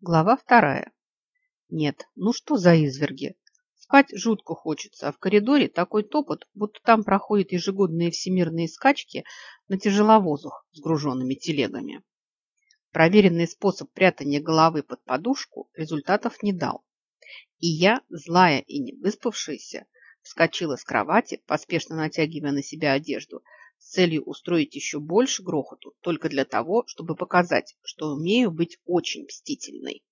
Глава вторая. Нет, ну что за изверги? Спать жутко хочется, а в коридоре такой топот, будто там проходят ежегодные всемирные скачки на тяжеловозах с груженными телегами. Проверенный способ прятания головы под подушку результатов не дал. И я, злая и не выспавшаяся, вскочила с кровати, поспешно натягивая на себя одежду, с целью устроить еще больше грохоту, только для того, чтобы показать, что умею быть очень мстительной.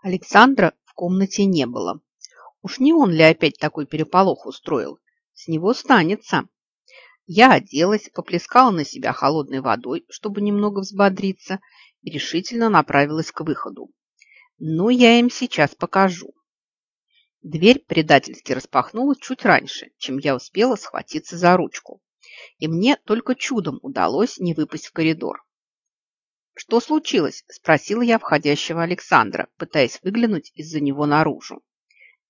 Александра в комнате не было. Уж не он ли опять такой переполох устроил? С него станется. Я оделась, поплескала на себя холодной водой, чтобы немного взбодриться, и решительно направилась к выходу. Но я им сейчас покажу. Дверь предательски распахнулась чуть раньше, чем я успела схватиться за ручку и мне только чудом удалось не выпасть в коридор. «Что случилось?» – спросила я входящего Александра, пытаясь выглянуть из-за него наружу.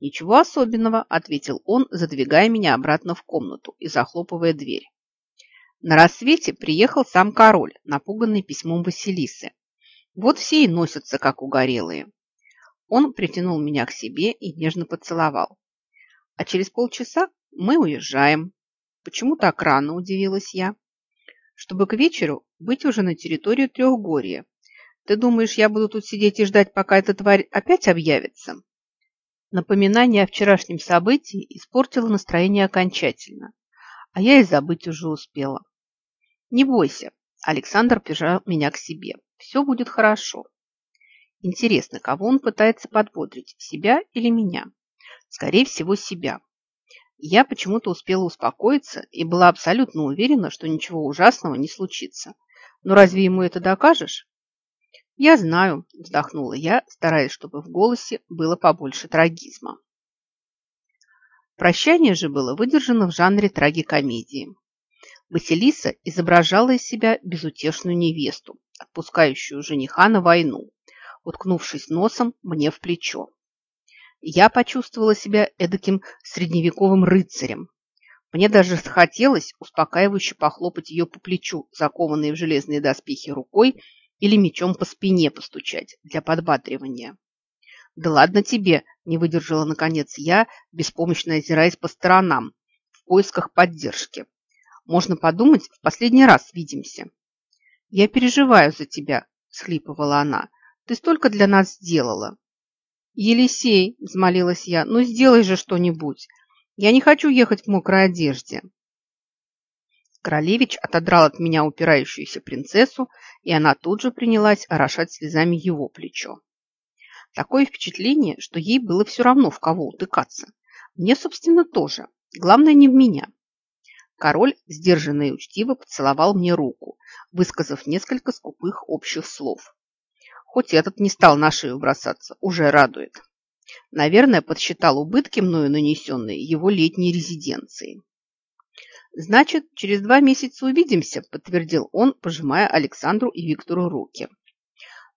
«Ничего особенного», – ответил он, задвигая меня обратно в комнату и захлопывая дверь. На рассвете приехал сам король, напуганный письмом Василисы. Вот все и носятся, как угорелые. Он притянул меня к себе и нежно поцеловал. А через полчаса мы уезжаем. Почему так рано, удивилась я. Чтобы к вечеру быть уже на территории Трехгорья. Ты думаешь, я буду тут сидеть и ждать, пока эта тварь опять объявится? Напоминание о вчерашнем событии испортило настроение окончательно, а я и забыть уже успела. Не бойся, Александр прижал меня к себе. Все будет хорошо. Интересно, кого он пытается подбодрить, себя или меня? Скорее всего, себя. Я почему-то успела успокоиться и была абсолютно уверена, что ничего ужасного не случится. Но разве ему это докажешь? Я знаю, вздохнула я, стараясь, чтобы в голосе было побольше трагизма. Прощание же было выдержано в жанре трагикомедии. Василиса изображала из себя безутешную невесту, отпускающую жениха на войну, уткнувшись носом мне в плечо я почувствовала себя эдаким средневековым рыцарем. Мне даже захотелось успокаивающе похлопать ее по плечу, закованной в железные доспехи рукой, или мечом по спине постучать для подбадривания. «Да ладно тебе!» – не выдержала, наконец, я, беспомощно озираясь по сторонам, в поисках поддержки. «Можно подумать, в последний раз видимся». «Я переживаю за тебя», – схлипывала она. «Ты столько для нас сделала». «Елисей», – взмолилась я, – «ну сделай же что-нибудь. Я не хочу ехать в мокрой одежде». Королевич отодрал от меня упирающуюся принцессу, и она тут же принялась орошать слезами его плечо. Такое впечатление, что ей было все равно, в кого утыкаться. Мне, собственно, тоже. Главное, не в меня. Король, сдержанно и учтиво, поцеловал мне руку, высказав несколько скупых общих слов. Хоть этот не стал на шею бросаться, уже радует. Наверное, подсчитал убытки мною нанесенные его летней резиденции. «Значит, через два месяца увидимся», – подтвердил он, пожимая Александру и Виктору руки.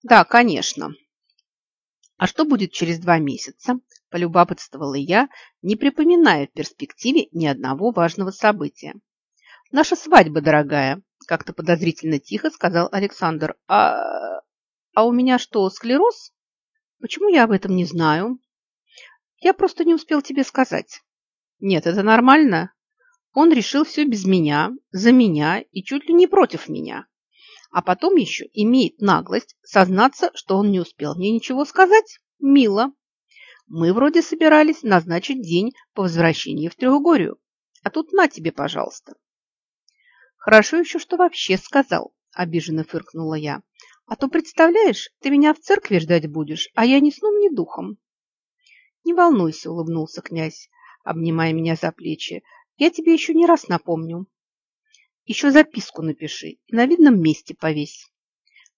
«Да, конечно». «А что будет через два месяца?» – полюбопытствовала я, не припоминая в перспективе ни одного важного события. «Наша свадьба, дорогая», – как-то подозрительно тихо сказал Александр. «А а у меня что, склероз? Почему я об этом не знаю? Я просто не успел тебе сказать. Нет, это нормально. Он решил все без меня, за меня и чуть ли не против меня. А потом еще имеет наглость сознаться, что он не успел мне ничего сказать. Мило. Мы вроде собирались назначить день по возвращении в Трехгорию. А тут на тебе, пожалуйста. Хорошо еще, что вообще сказал, обиженно фыркнула я. А то, представляешь, ты меня в церкви ждать будешь, а я ни сном, ни духом. Не волнуйся, улыбнулся князь, обнимая меня за плечи. Я тебе еще не раз напомню. Еще записку напиши и на видном месте повесь.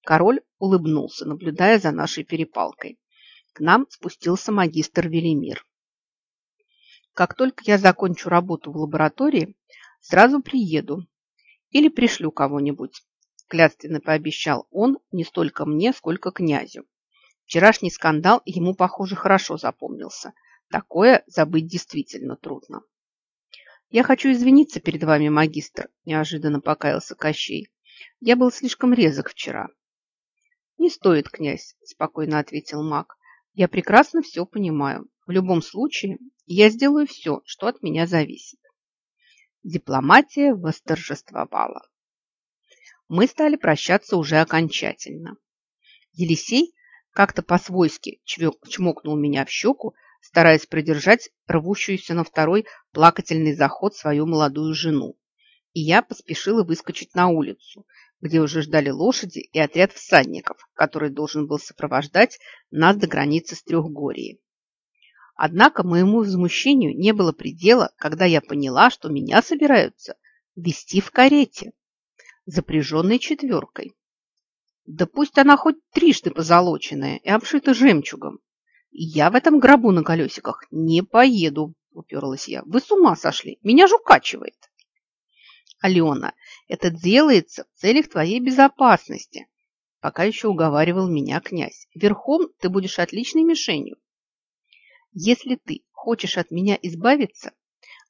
Король улыбнулся, наблюдая за нашей перепалкой. К нам спустился магистр Велимир. Как только я закончу работу в лаборатории, сразу приеду или пришлю кого-нибудь клятственно пообещал он не столько мне, сколько князю. Вчерашний скандал ему, похоже, хорошо запомнился. Такое забыть действительно трудно. «Я хочу извиниться перед вами, магистр», – неожиданно покаялся Кощей. «Я был слишком резок вчера». Не стоит, князь, спокойно ответил маг. Я прекрасно все понимаю. В любом случае, я сделаю все, что от меня зависит. Дипломатия восторжествовала. Мы стали прощаться уже окончательно. Елисей как-то по-свойски чмокнул меня в щеку, стараясь придержать рвущуюся на второй плакательный заход свою молодую жену. И я поспешила выскочить на улицу, где уже ждали лошади и отряд всадников, который должен был сопровождать нас до границы с Трехгорией. Однако моему возмущению не было предела, когда я поняла, что меня собираются вести в карете, запряженной четверкой. Да пусть она хоть трижды позолоченная и обшита жемчугом. Я в этом гробу на колесиках не поеду, уперлась я. Вы с ума сошли, меня же укачивает. Алена, это делается в целях твоей безопасности. Пока еще уговаривал меня князь. Верхом ты будешь отличной мишенью. Если ты хочешь от меня избавиться,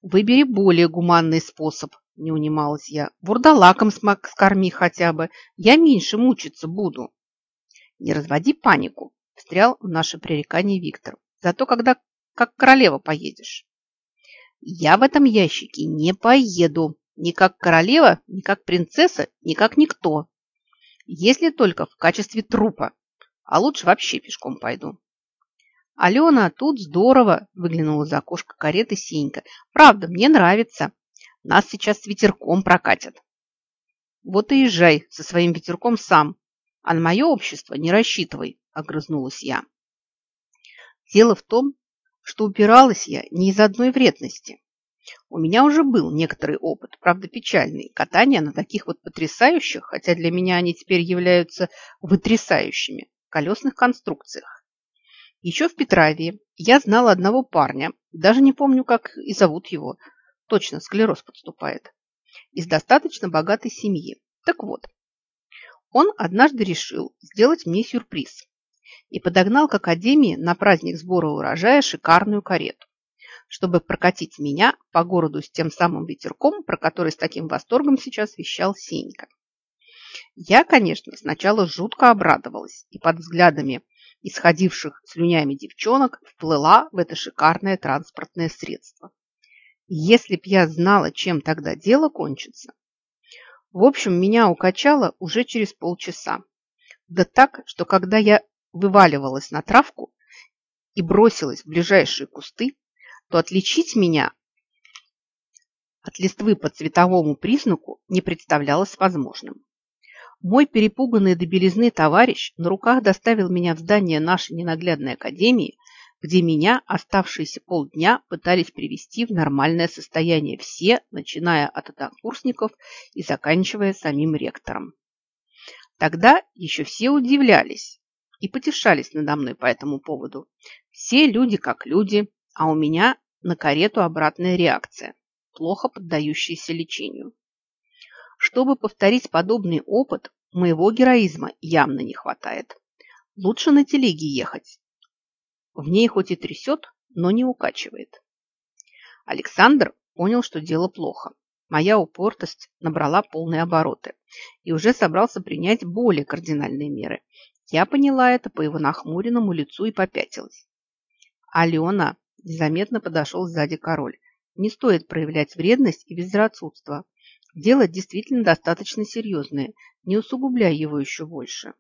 выбери более гуманный способ, не унималась я. Бурдалаком скорми хотя бы, я меньше мучиться буду. Не разводи панику, встрял в наше пререкание Виктор. Зато когда как королева поедешь. Я в этом ящике не поеду, ни как королева, ни как принцесса, ни как никто. Если только в качестве трупа. А лучше вообще пешком пойду. Алена, тут здорово, выглянула за окошко кареты Сенька. Правда, мне нравится. Нас сейчас ветерком прокатят. Вот и езжай со своим ветерком сам. А на мое общество не рассчитывай, огрызнулась я. Дело в том, что упиралась я не из одной вредности. У меня уже был некоторый опыт, правда печальный, катания на таких вот потрясающих, хотя для меня они теперь являются вытрясающими, колесных конструкциях. Еще в Петравии я знала одного парня, даже не помню, как и зовут его, точно склероз подступает, из достаточно богатой семьи. Так вот, он однажды решил сделать мне сюрприз и подогнал к академии на праздник сбора урожая шикарную карету чтобы прокатить меня по городу с тем самым ветерком, про который с таким восторгом сейчас вещал Сенька. Я, конечно, сначала жутко обрадовалась и под взглядами исходивших слюнями девчонок вплыла в это шикарное транспортное средство. Если б я знала, чем тогда дело кончится. В общем, меня укачало уже через полчаса. Да так, что когда я вываливалась на травку и бросилась в ближайшие кусты, то отличить меня от листвы по цветовому признаку не представлялось возможным. Мой перепуганный до белизны товарищ на руках доставил меня в здание нашей ненаглядной академии, где меня оставшиеся полдня пытались привести в нормальное состояние все, начиная от однокурсников и заканчивая самим ректором. Тогда еще все удивлялись и потешались надо мной по этому поводу. Все люди как люди, а у меня на карету обратная реакция, плохо поддающаяся лечению. Чтобы повторить подобный опыт, моего героизма явно не хватает. Лучше на телеге ехать. В ней хоть и трясет, но не укачивает. Александр понял, что дело плохо. Моя упортость набрала полные обороты и уже собрался принять более кардинальные меры. Я поняла это по его нахмуренному лицу и попятилась. «Алена, Незаметно подошел сзади король. Не стоит проявлять вредность и безрассудство. Дело действительно достаточно серьезное. Не усугубляй его еще больше.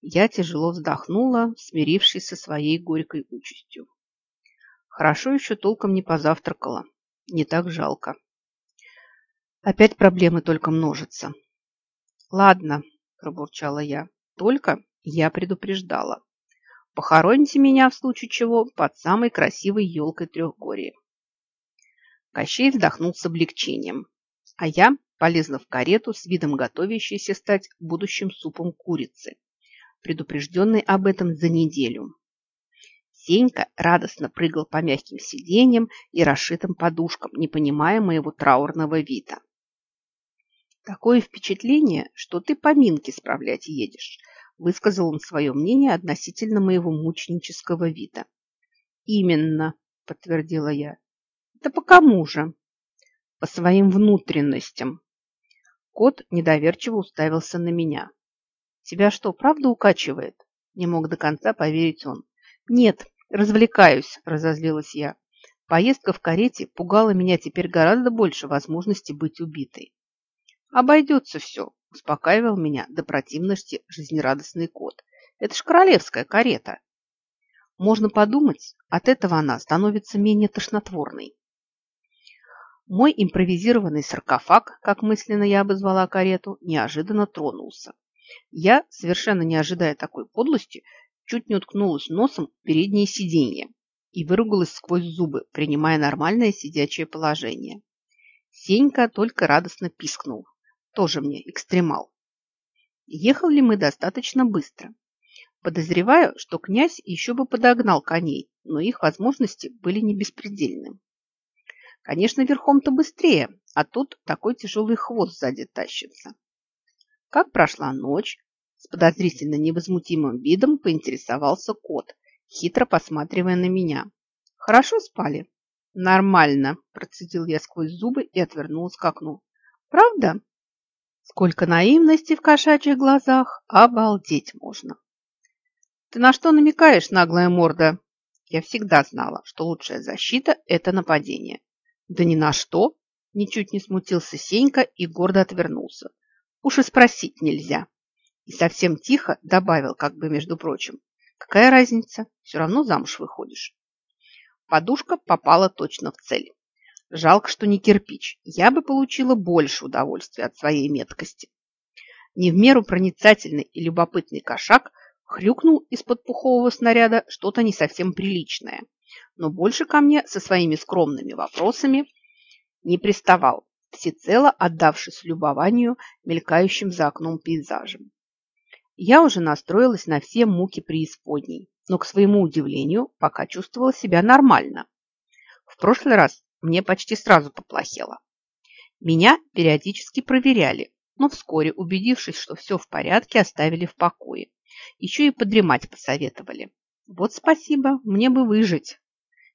Я тяжело вздохнула, смирившись со своей горькой участью. Хорошо еще толком не позавтракала. Не так жалко. Опять проблемы только множатся. Ладно, пробурчала я. Только я предупреждала. Похороните меня, в случае чего, под самой красивой елкой Трехгорья. Кощей вздохнул с облегчением, а я полезла в карету с видом готовящейся стать будущим супом курицы, предупрежденной об этом за неделю. Сенька радостно прыгал по мягким сиденьям и расшитым подушкам, не понимая моего траурного вида. Такое впечатление, что ты поминки справлять едешь, Высказал он свое мнение относительно моего мученического вида. «Именно», – подтвердила я. «Это по кому же?» «По своим внутренностям». Кот недоверчиво уставился на меня. Тебя что, правда укачивает? Не мог до конца поверить он. Нет, развлекаюсь, разозлилась я. Поездка в карете пугала меня теперь гораздо больше возможности быть убитой. Обойдется все, успокаивал меня до противности жизнерадостный кот. Это ж королевская карета. Можно подумать, от этого она становится менее тошнотворной. Мой импровизированный саркофаг, как мысленно я обозвала карету, неожиданно тронулся. Я, совершенно не ожидая такой подлости, чуть не уткнулась носом в переднее сиденье и выругалась сквозь зубы, принимая нормальное сидячее положение. Сенька только радостно пискнул. Тоже мне экстремал. Ехал ли мы достаточно быстро? Подозреваю, что князь еще бы подогнал коней, но их возможности были не беспредельны. Конечно, верхом-то быстрее, а тут такой тяжелый хвост сзади тащится. Как прошла ночь? С подозрительно невозмутимым видом поинтересовался кот, хитро посматривая на меня. Хорошо спали? Нормально, процедил я сквозь зубы и отвернулась к окну. Правда? Сколько наивности в кошачьих глазах, обалдеть можно. Ты на что намекаешь, наглая морда? Я всегда знала, что лучшая защита – это нападение. Да ни на что! Ничуть не смутился Сенька и гордо отвернулся. Уж и спросить нельзя. И совсем тихо добавил, как бы между прочим. Какая разница? Все равно замуж выходишь. Подушка попала точно в цель. Жалко, что не кирпич. Я бы получила больше удовольствия от своей меткости. Не в меру проницательный и любопытный кошак хрюкнул из-под пухового снаряда что-то не совсем приличное, но больше ко мне со своими скромными вопросами не приставал, всецело отдавшись любованию мелькающим за окном пейзажем. Я уже настроилась на все муки преисподней, но, к своему удивлению, пока чувствовала себя нормально. В прошлый раз мне почти сразу поплохело. Меня периодически проверяли, но вскоре, убедившись, что все в порядке, оставили в покое. Еще и подремать посоветовали. Вот спасибо, мне бы выжить.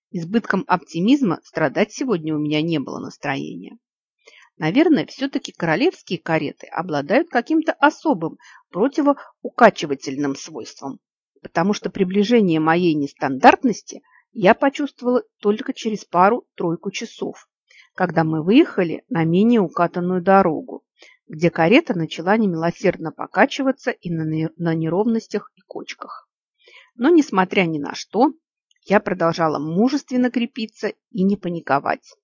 Избытком оптимизма страдать сегодня у меня не было настроения. Наверное, все-таки королевские кареты обладают каким-то особым противоукачивательным свойством, потому что приближение моей нестандартности – я почувствовала только через пару-тройку часов, когда мы выехали на менее укатанную дорогу, где карета начала немилосердно покачиваться и на, неровностях и кочках. Но, несмотря ни на что, я продолжала мужественно крепиться и не паниковать.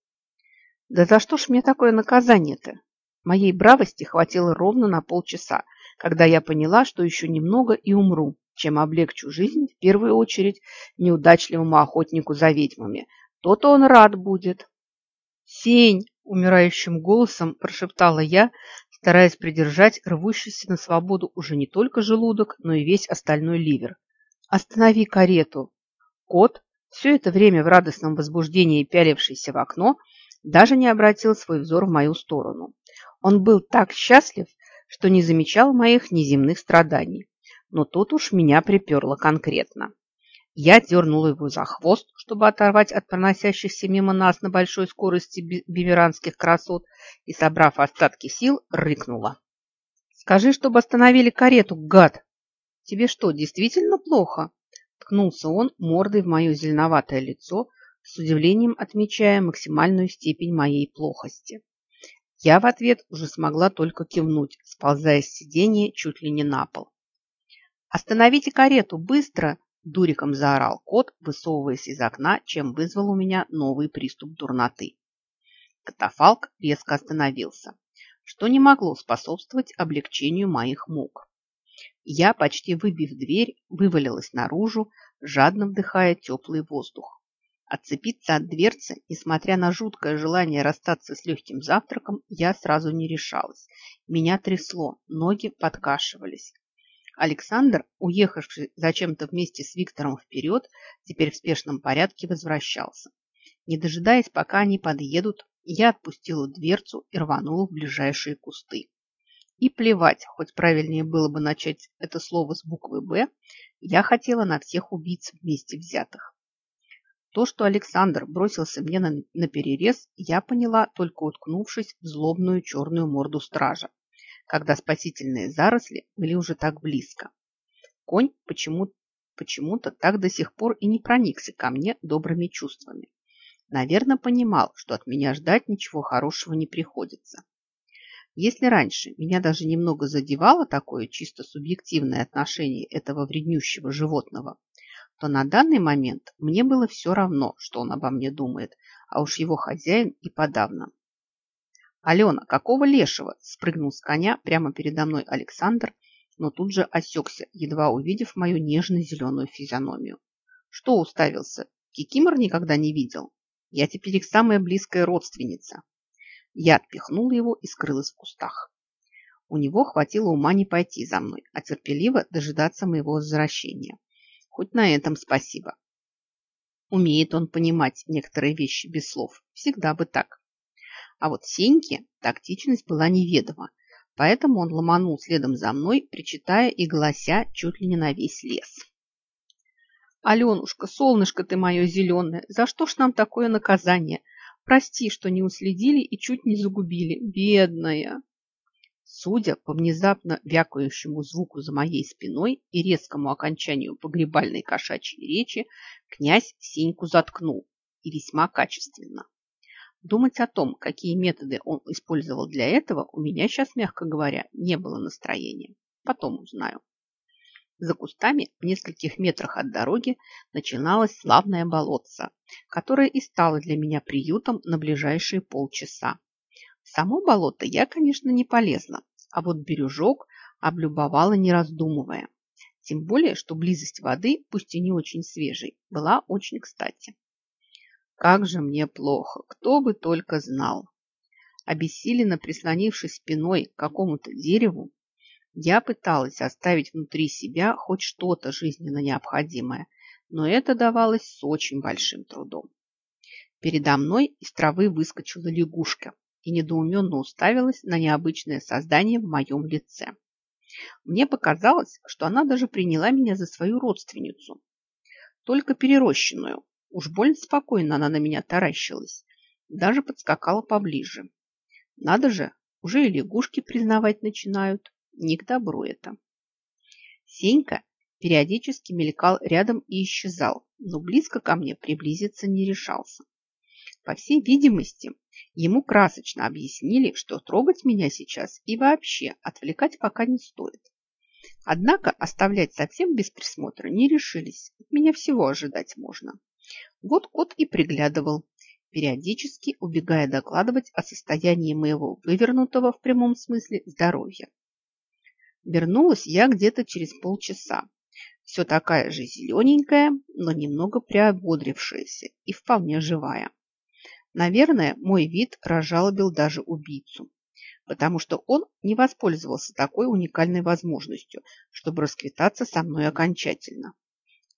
Да за что ж мне такое наказание-то? Моей бравости хватило ровно на полчаса, когда я поняла, что еще немного и умру, чем облегчу жизнь в первую очередь неудачливому охотнику за ведьмами. То-то он рад будет. «Сень!» – умирающим голосом прошептала я, стараясь придержать рвущийся на свободу уже не только желудок, но и весь остальной ливер. «Останови карету!» Кот, все это время в радостном возбуждении пялившийся в окно, даже не обратил свой взор в мою сторону. Он был так счастлив, что не замечал моих неземных страданий но тут уж меня приперло конкретно. Я дернула его за хвост, чтобы оторвать от проносящихся мимо нас на большой скорости бимеранских красот и, собрав остатки сил, рыкнула. «Скажи, чтобы остановили карету, гад!» «Тебе что, действительно плохо?» Ткнулся он мордой в мое зеленоватое лицо, с удивлением отмечая максимальную степень моей плохости. Я в ответ уже смогла только кивнуть, сползая с сиденья чуть ли не на пол. «Остановите карету! Быстро!» – дуриком заорал кот, высовываясь из окна, чем вызвал у меня новый приступ дурноты. Катафалк резко остановился, что не могло способствовать облегчению моих мук. Я, почти выбив дверь, вывалилась наружу, жадно вдыхая теплый воздух. Отцепиться от дверцы, несмотря на жуткое желание расстаться с легким завтраком, я сразу не решалась. Меня трясло, ноги подкашивались. Александр, уехавший зачем-то вместе с Виктором вперед, теперь в спешном порядке возвращался. Не дожидаясь, пока они подъедут, я отпустила дверцу и рванула в ближайшие кусты. И плевать, хоть правильнее было бы начать это слово с буквы «Б», я хотела на всех убийц вместе взятых. То, что Александр бросился мне на, на перерез, я поняла, только уткнувшись в злобную черную морду стража когда спасительные заросли были уже так близко. Конь почему-то почему-то так до сих пор и не проникся ко мне добрыми чувствами. Наверное, понимал, что от меня ждать ничего хорошего не приходится. Если раньше меня даже немного задевало такое чисто субъективное отношение этого вреднющего животного, то на данный момент мне было все равно, что он обо мне думает, а уж его хозяин и подавно. «Алена, какого лешего?» – спрыгнул с коня прямо передо мной Александр, но тут же осекся, едва увидев мою нежно-зеленую физиономию. «Что уставился? Кикимор никогда не видел? Я теперь их самая близкая родственница». Я отпихнул его и скрылась в кустах. У него хватило ума не пойти за мной, а терпеливо дожидаться моего возвращения. Хоть на этом спасибо. Умеет он понимать некоторые вещи без слов. Всегда бы так. А вот Сеньке тактичность была неведома, поэтому он ломанул следом за мной, причитая и глася чуть ли не на весь лес. «Аленушка, солнышко ты мое зеленое, за что ж нам такое наказание? Прости, что не уследили и чуть не загубили, бедная!» Судя по внезапно вякающему звуку за моей спиной и резкому окончанию погребальной кошачьей речи, князь Сеньку заткнул, и весьма качественно. Думать о том, какие методы он использовал для этого, у меня сейчас, мягко говоря, не было настроения. Потом узнаю. За кустами в нескольких метрах от дороги начиналось славное болотце, которое и стало для меня приютом на ближайшие полчаса. В само болото я, конечно, не полезла, а вот бережок облюбовала, не раздумывая. Тем более, что близость воды, пусть и не очень свежей, была очень кстати. Как же мне плохо, кто бы только знал. Обессиленно прислонившись спиной к какому-то дереву, я пыталась оставить внутри себя хоть что-то жизненно необходимое, но это давалось с очень большим трудом. Передо мной из травы выскочила лягушка и недоуменно уставилась на необычное создание в моем лице. Мне показалось, что она даже приняла меня за свою родственницу, только перерощенную. Уж больно спокойно она на меня таращилась, даже подскакала поближе. Надо же, уже и лягушки признавать начинают. Не к добру это. Сенька периодически мелькал рядом и исчезал, но близко ко мне приблизиться не решался. По всей видимости, ему красочно объяснили, что трогать меня сейчас и вообще отвлекать пока не стоит. Однако оставлять совсем без присмотра не решились. От меня всего ожидать можно. Вот кот и приглядывал, периодически убегая докладывать о состоянии моего вывернутого в прямом смысле здоровья. Вернулась я где-то через полчаса. Все такая же зелененькая, но немного приободрившаяся и вполне живая. Наверное, мой вид разжалобил даже убийцу, потому что он не воспользовался такой уникальной возможностью, чтобы расквитаться со мной окончательно.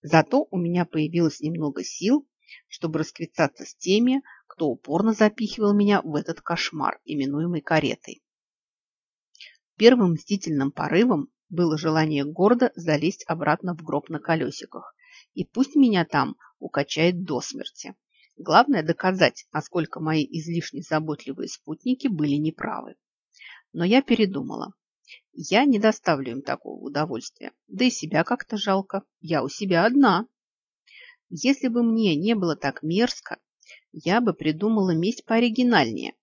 Зато у меня появилось немного сил, чтобы расквитаться с теми, кто упорно запихивал меня в этот кошмар, именуемый каретой. Первым мстительным порывом было желание гордо залезть обратно в гроб на колесиках. И пусть меня там укачает до смерти. Главное доказать, насколько мои излишне заботливые спутники были неправы. Но я передумала. Я не доставлю им такого удовольствия. Да и себя как-то жалко. Я у себя одна. Если бы мне не было так мерзко, я бы придумала месть пооригинальнее.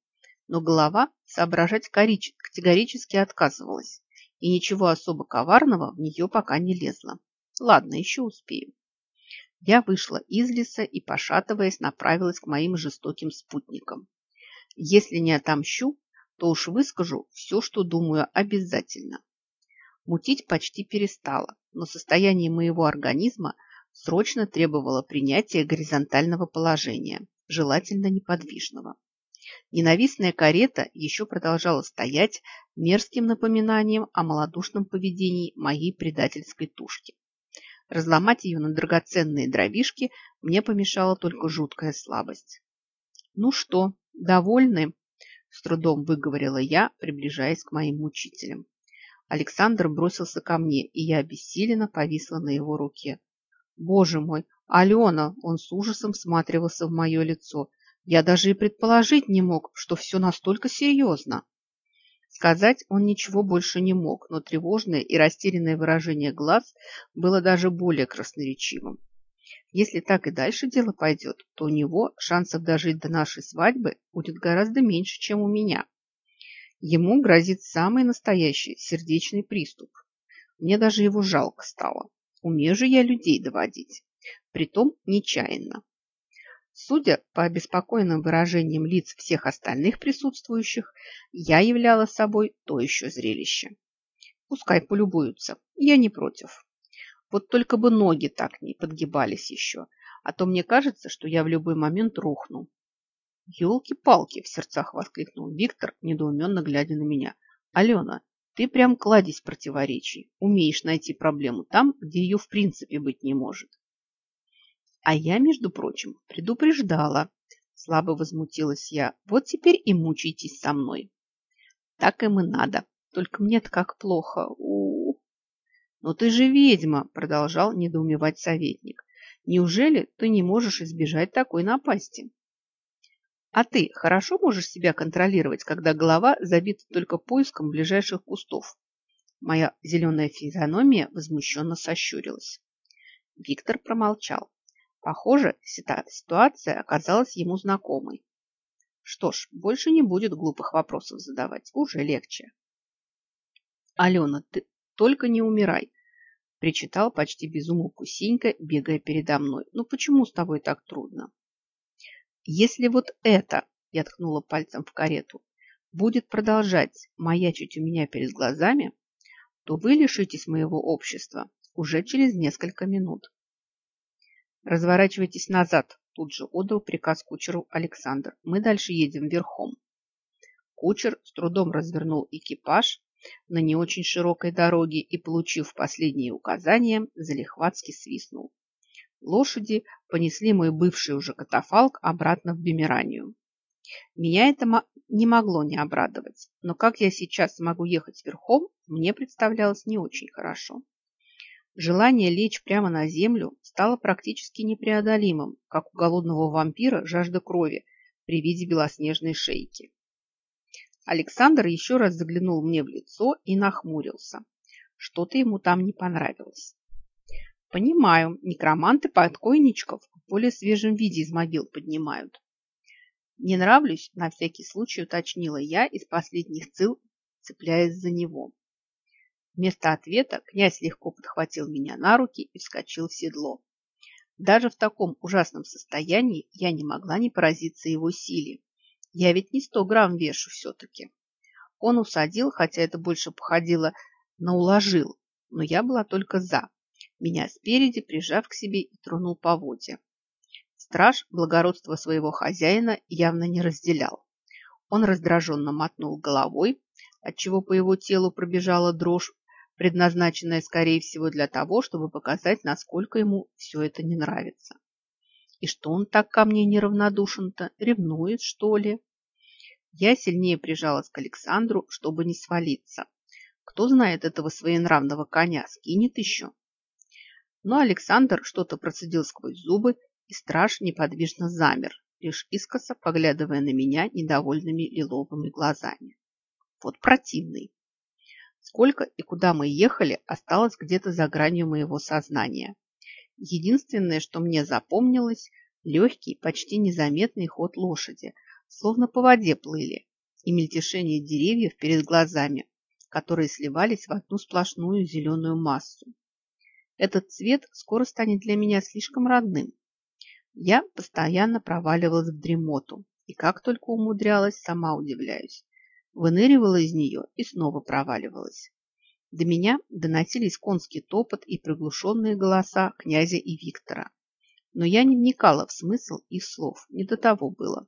Но голова соображать категорически отказывалась, и ничего особо коварного в нее пока не лезло. Ладно, еще успею. Я вышла из леса и, пошатываясь, направилась к моим жестоким спутникам. Если не отомщу, то уж выскажу все, что думаю обязательно. Мутить почти перестала, но состояние моего организма срочно требовало принятия горизонтального положения, желательно неподвижного. Ненавистная карета еще продолжала стоять мерзким напоминанием о малодушном поведении моей предательской тушки. Разломать ее на драгоценные дровишки мне помешала только жуткая слабость. «Ну что, довольны?» – с трудом выговорила я, приближаясь к моим мучителям. Александр бросился ко мне, и я обессиленно повисла на его руке. «Боже мой! Алена!» – он с ужасом всматривался в мое лицо. «Я даже и предположить не мог, что все настолько серьезно!» Сказать он ничего больше не мог, но тревожное и растерянное выражение глаз было даже более красноречивым. Если так и дальше дело пойдет, то у него шансов дожить до нашей свадьбы будет гораздо меньше, чем у меня. Ему грозит самый настоящий сердечный приступ. Мне даже его жалко стало. Умею же я людей доводить. Притом нечаянно. Судя по обеспокоенным выражениям лиц всех остальных присутствующих, я являла собой то еще зрелище. Пускай полюбуются, я не против. Вот только бы ноги так не подгибались еще, а то мне кажется, что я в любой момент рухну. «Елки-палки!» – в сердцах воскликнул Виктор, недоуменно глядя на меня. «Алена, ты прям кладезь противоречий. Умеешь найти проблему там, где ее в принципе быть не может. А я, между прочим, предупреждала. Слабо возмутилась я. Вот теперь и мучайтесь со мной. Так им и надо. Только мне-то как плохо. У, -у, у Но ты же ведьма, продолжал недоумевать советник. Неужели ты не можешь избежать такой напасти? А ты хорошо можешь себя контролировать, когда голова забита только поиском ближайших кустов? Моя зеленая физиономия возмущенно сощурилась. Виктор промолчал. Похоже, ситуация оказалась ему знакомой. Что ж, больше не будет глупых вопросов задавать. Уже легче. Алена, ты только не умирай, причитал почти без Синька, бегая передо мной. Ну почему с тобой так трудно? Если вот это, я ткнула пальцем в карету, будет продолжать маячить у меня перед глазами, то вы лишитесь моего общества уже через несколько минут. «Разворачивайтесь назад», – тут же отдал приказ кучеру Александр. «Мы дальше едем верхом». Кучер с трудом развернул экипаж на не очень широкой дороге и, получив последние указания, залихватски свистнул. Лошади понесли мой бывший уже катафалк обратно в Бемеранию. Меня это не могло не обрадовать, но как я сейчас смогу ехать верхом, мне представлялось не очень хорошо. Желание лечь прямо на землю стало практически непреодолимым, как у голодного вампира жажда крови при виде белоснежной шейки. Александр еще раз заглянул мне в лицо и нахмурился. Что-то ему там не понравилось. Понимаю, некроманты подкойничков в более свежем виде из могил поднимают. Не нравлюсь, на всякий случай уточнила я из последних цил, цепляясь за него. Вместо ответа князь легко подхватил меня на руки и вскочил в седло. Даже в таком ужасном состоянии я не могла не поразиться его силе. Я ведь не сто грамм вешу все-таки. Он усадил, хотя это больше походило на уложил, но я была только за. Меня спереди, прижав к себе, и тронул по воде. Страж благородство своего хозяина явно не разделял. Он раздраженно мотнул головой, отчего по его телу пробежала дрожь, предназначенная, скорее всего, для того, чтобы показать, насколько ему все это не нравится. И что он так ко мне неравнодушен-то? Ревнует, что ли? Я сильнее прижалась к Александру, чтобы не свалиться. Кто знает этого своенравного коня, скинет еще. Но Александр что-то процедил сквозь зубы, и страж неподвижно замер, лишь искоса поглядывая на меня недовольными лиловыми глазами. Вот противный. Сколько и куда мы ехали, осталось где-то за гранью моего сознания. Единственное, что мне запомнилось, легкий, почти незаметный ход лошади, словно по воде плыли, и мельтешение деревьев перед глазами, которые сливались в одну сплошную зеленую массу. Этот цвет скоро станет для меня слишком родным. Я постоянно проваливалась в дремоту, и как только умудрялась, сама удивляюсь выныривала из нее и снова проваливалась. До меня доносились конский топот и приглушенные голоса князя и Виктора. Но я не вникала в смысл их слов, не до того было.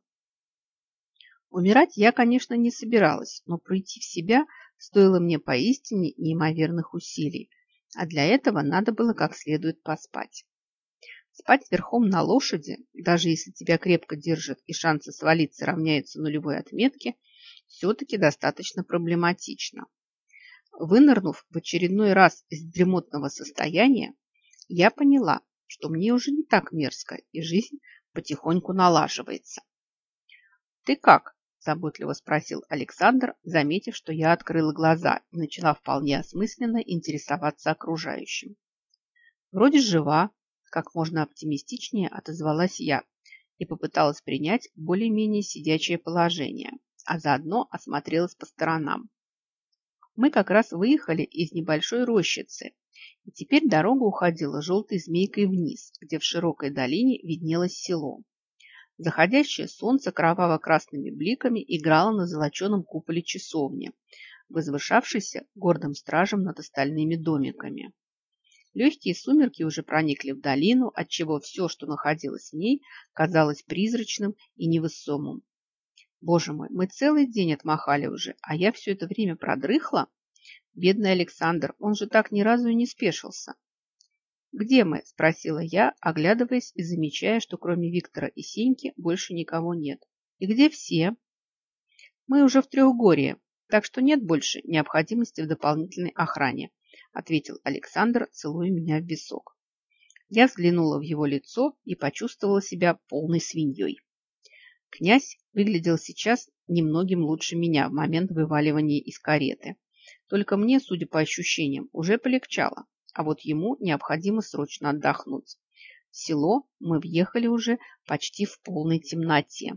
Умирать я, конечно, не собиралась, но пройти в себя стоило мне поистине неимоверных усилий, а для этого надо было как следует поспать. Спать верхом на лошади, даже если тебя крепко держат и шансы свалиться равняются нулевой отметке – все-таки достаточно проблематично. Вынырнув в очередной раз из дремотного состояния, я поняла, что мне уже не так мерзко, и жизнь потихоньку налаживается. «Ты как?» заботливо спросил Александр, заметив, что я открыла глаза и начала вполне осмысленно интересоваться окружающим. Вроде жива, как можно оптимистичнее отозвалась я и попыталась принять более-менее сидячее положение, а заодно осмотрелась по сторонам. Мы как раз выехали из небольшой рощицы, и теперь дорога уходила желтой змейкой вниз, где в широкой долине виднелось село. Заходящее солнце кроваво-красными бликами играло на золоченом куполе часовни, возвышавшейся гордым стражем над остальными домиками. Легкие сумерки уже проникли в долину, отчего все, что находилось в ней, казалось призрачным и невысомым. Боже мой, мы целый день отмахали уже, а я все это время продрыхла? Бедный Александр, он же так ни разу и не спешился. «Где мы?» – спросила я, оглядываясь и замечая, что кроме Виктора и Сеньки больше никого нет. «И где все?» «Мы уже в Трехгорье, так что нет больше необходимости в дополнительной охране», – ответил Александр, целуя меня в висок. Я взглянула в его лицо и почувствовала себя полной свиньей. Князь выглядел сейчас немногим лучше меня в момент вываливания из кареты. Только мне, судя по ощущениям, уже полегчало а вот ему необходимо срочно отдохнуть. В село мы въехали уже почти в полной темноте.